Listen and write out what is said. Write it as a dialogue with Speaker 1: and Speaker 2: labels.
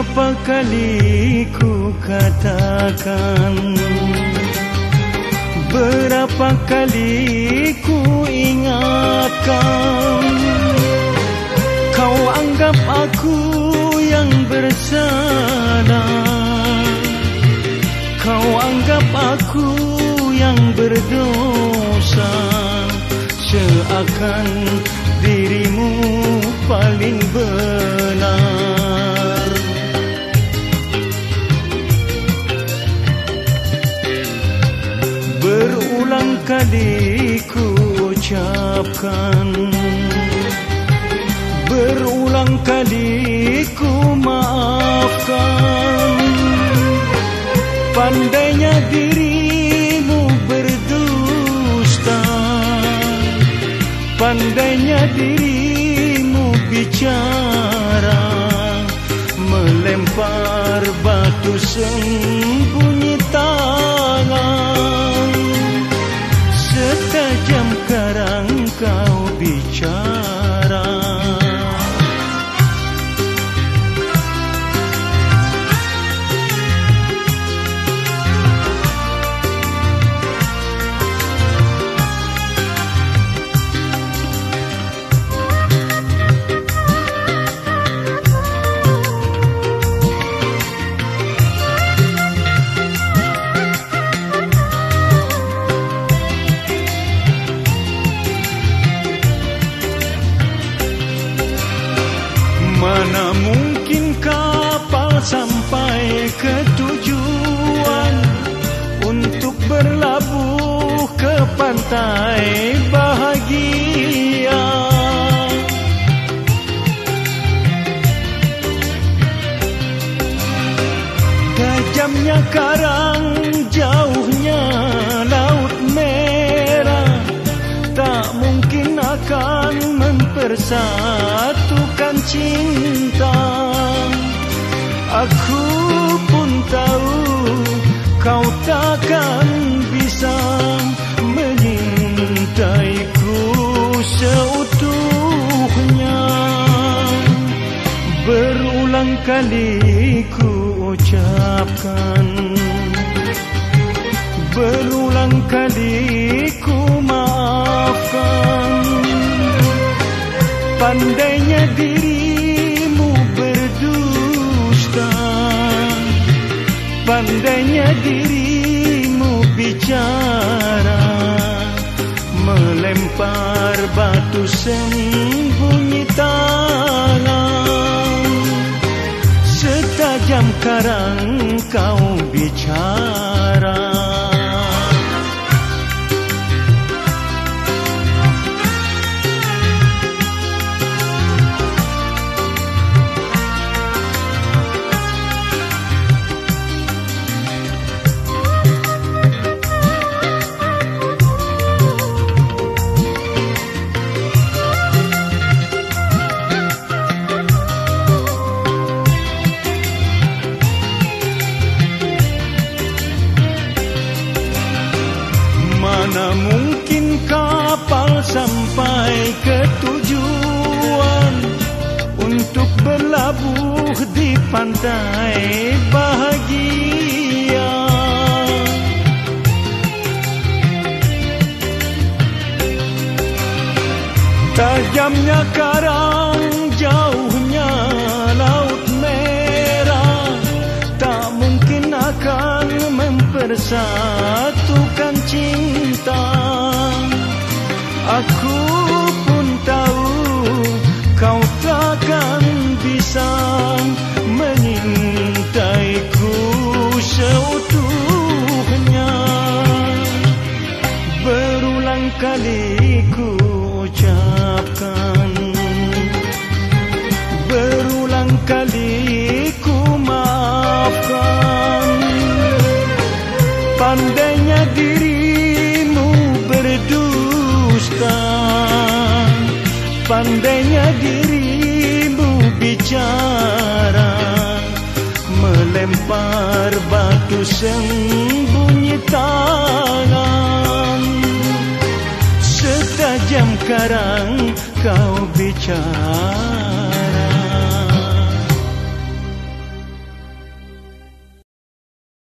Speaker 1: Berapa kali ku katakan? Berapa kali ku ingatkan? Kau anggap aku yang bersalah. Kau anggap aku yang berdosa. Seakan dirimu paling benar ucapkan. Berulang kali ku maafkan. Pandainya dirimu berdusta. Pandainya dirimu bicara. Melempar batu sembunyi tangan. Setajam karang kau Mana mungkin kapal sampai ke tujuan Untuk berlabuh ke pantai bahagia? Tajamnya karang jauhnya mempersatukan cinta. Aku pun tahu kau takkan bisa menyintaiku seutuhnya. Berulang kali ku ucapkan Berulang kali ku maafkan Pandainya dirimu berdusta Pandainya dirimu bicara Melempar batu sembunyi tangan. Setajam karang kau bicara di pantai bahagia Tajamnya karang jauhnya laut merah Tak mungkin akan mempersatukan kali ku ucapkan. Berulang kali ku maafkan. Pandainya dirimu berdusta. Pandainya dirimu bicara. Melempar batu sembunyi tangan Setajam karang kau bicara